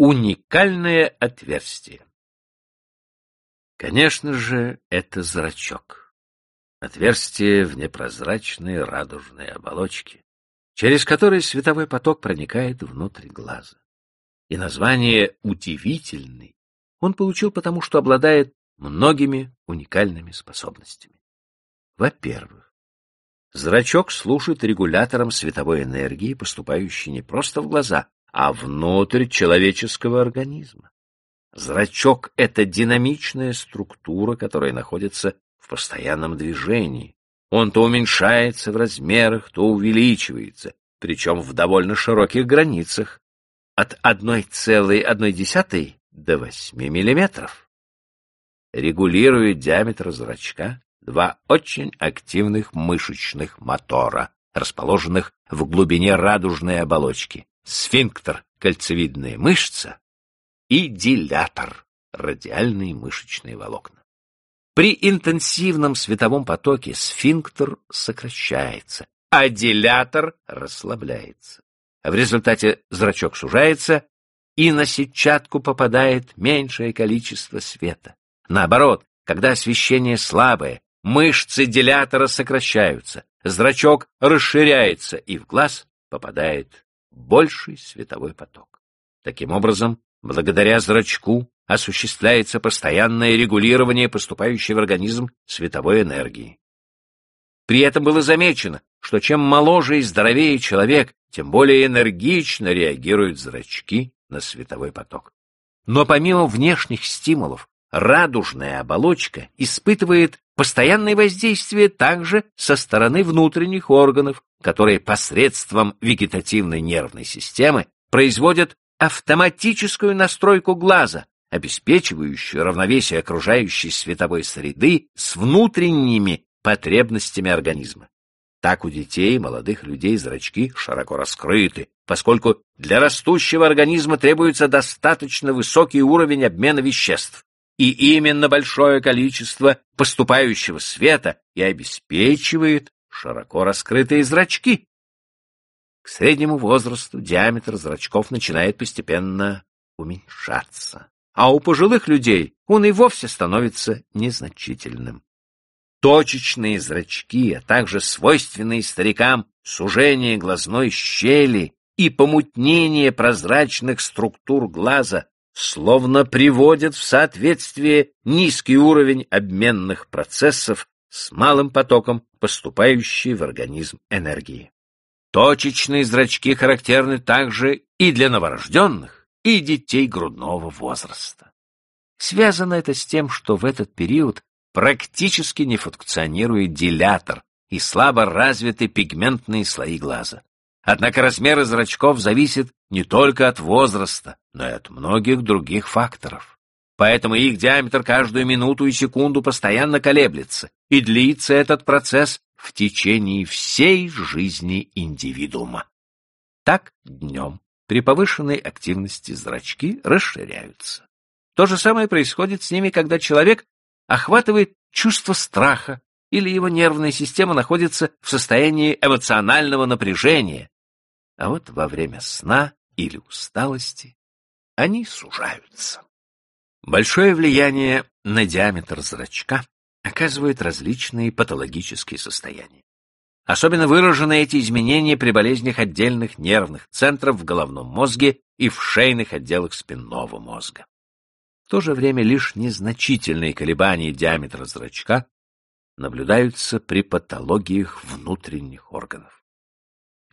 Уникальное отверстие. Конечно же, это зрачок. Отверстие в непрозрачной радужной оболочке, через которое световой поток проникает внутрь глаза. И название «удивительный» он получил потому, что обладает многими уникальными способностями. Во-первых, зрачок служит регулятором световой энергии, поступающей не просто в глаза, а внутрь человеческого организма. Зрачок — это динамичная структура, которая находится в постоянном движении. Он то уменьшается в размерах, то увеличивается, причем в довольно широких границах, от 1,1 до 8 миллиметров. Регулирует диаметр зрачка два очень активных мышечных мотора, расположенных в глубине радужной оболочки сфинктер — кольцевидная мышца и дилятор — радиальные мышечные волокна. При интенсивном световом потоке сфинктер сокращается, а дилятор расслабляется. В результате зрачок сужается, и на сетчатку попадает меньшее количество света. Наоборот, когда освещение слабое, мышцы дилятора сокращаются, зрачок расширяется, и в глаз попадает больший световой поток. Таким образом, благодаря зрачку осуществляется постоянное регулирование поступающей в организм световой энергии. При этом было замечено, что чем моложе и здоровее человек, тем более энергично реагируют зрачки на световой поток. Но помимо внешних стимулов, радужная оболочка испытывает постоянное воздействие также со стороны внутренних органов, которые посредством вегетативной нервной системы производят автоматическую настройку глаза, обеспечивающую равновесие окружающей световой среды с внутренними потребностями организма. Так у детей и молодых людей зрачки широко раскрыты, поскольку для растущего организма требуется достаточно высокий уровень обмена веществ. И именно большое количество поступающего света и обеспечивает широко раскрытые зрачки. К среднему возрасту диаметр зрачков начинает постепенно уменьшаться, а у пожилых людей он и вовсе становится незначительным. Точечные зрачки, а также свойственные старикам сужение глазной щели и помутнение прозрачных структур глаза словно приводят в соответствие низкий уровень обменных процессов с малым потоком поступающей в организм энергии. Точечные зрачки характерны также и для новорожденных, и детей грудного возраста. Связано это с тем, что в этот период практически не функционирует дилятор и слабо развиты пигментные слои глаза. Однако размеры зрачков зависят не только от возраста, но и от многих других факторов. Поэтому их диаметр каждую минуту и секунду постоянно колеблется, и длится этот процесс в течение всей жизни индивидуума. Так днем при повышенной активности зрачки расширяются. То же самое происходит с ними, когда человек охватывает чувство страха или его нервная система находится в состоянии эмоционального напряжения, а вот во время сна или усталости они сужаются. Большое влияние на диаметр зрачка оказывают различные патологические состояния. Особенно выражены эти изменения при болезнях отдельных нервных центров в головном мозге и в шейных отделах спинного мозга. В то же время лишь незначительные колебания диаметра зрачка наблюдаются при патологиях внутренних органов.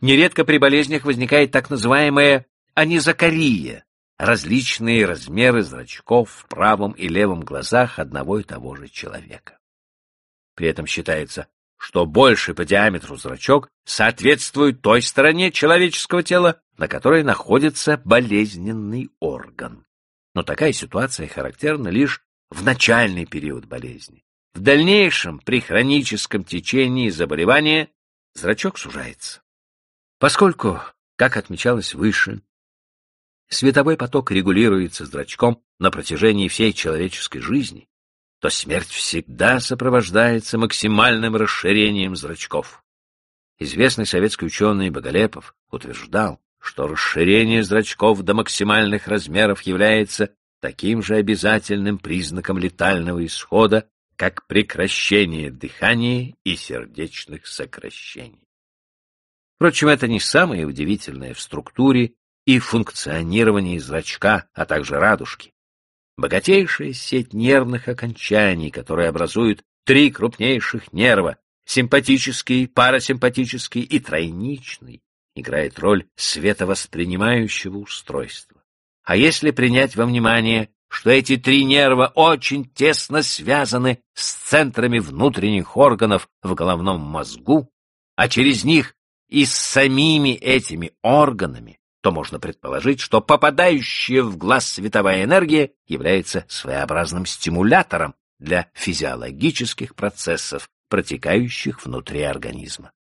Нередко при болезнях возникает так называемая анизокария, различные размеры зрачков в правом и левом глазах одного и того же человека. При этом считается, что больше по диаметру зрачок соответствует той стороне человеческого тела, на которой находится болезненный орган. Но такая ситуация характерна лишь в начальный период болезни. В дальнейшем, при хроническом течении заболевания, зрачок сужается. Поскольку, как отмечалось выше, световой поток регулируется зрачком на протяжении всей человеческой жизни, то смерть всегда сопровождается максимальным расширением зрачков. Известный советский ученый Боголепов утверждал, что расширение зрачков до максимальных размеров является таким же обязательным признаком летального исхода, как прекращение дыхания и сердечных сокращений. Впрочем, это не самое удивительное в структуре и функционировании зрачка, а также радужки. Богатейшая сеть нервных окончаний, которые образуют три крупнейших нерва — симпатический, парасимпатический и тройничный, играет роль световоспринимающего устройства. А если принять во внимание, что эти три нерва очень тесно связаны с центрами внутренних органов в головном мозгу, а через них и с самими этими органами, то можно предположить, что попадающая в глаз световая энергия является своеобразным стимулятором для физиологических процессов, протекающих внутри организма.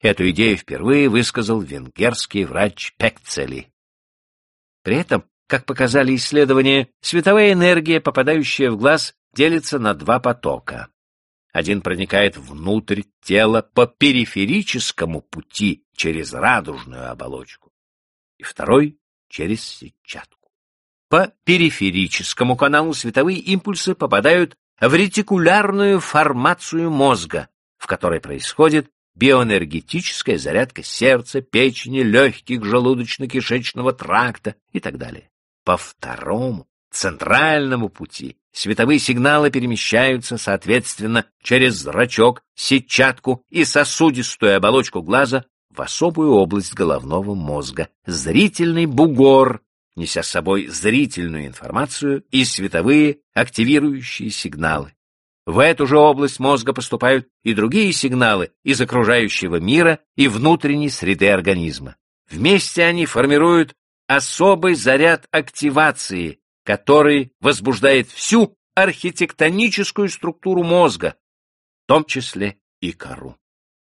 Эту идею впервые высказал венгерский врач Пекцели. При этом, как показали исследования, световая энергия, попадающая в глаз, делится на два потока. Один проникает внутрь тела по периферическому пути через радужную оболочку, и второй — через сетчатку. По периферическому каналу световые импульсы попадают в ретикулярную формацию мозга, в которой происходит биоэнергетическая зарядка сердца, печени, легких, желудочно-кишечного тракта и так далее. По второму, центральному пути световые сигналы перемещаются, соответственно, через зрачок, сетчатку и сосудистую оболочку глаза в особую область головного мозга, зрительный бугор, неся с собой зрительную информацию и световые активирующие сигналы. В эту же область мозга поступают и другие сигналы из окружающего мира и внутренней среды организма. Вместе они формируют особый заряд активации, который возбуждает всю архитектоническую структуру мозга, в том числе и кору.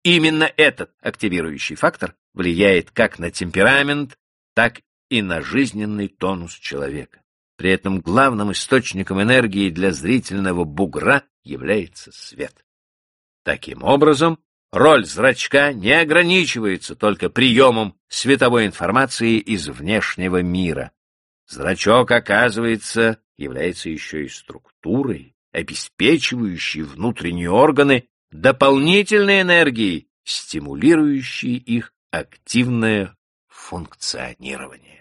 Именно этот активирующий фактор влияет как на темперамент, так и на жизненный тонус человека. При этом главным источником энергии для зрительного бугра является свет. Таким образом, роль зрачка не ограничивается только приемом световой информации из внешнего мира. Зрачок, оказывается, является еще и структурой, обеспечивающей внутренние органы дополнительной энергией, стимулирующей их активное функционирование.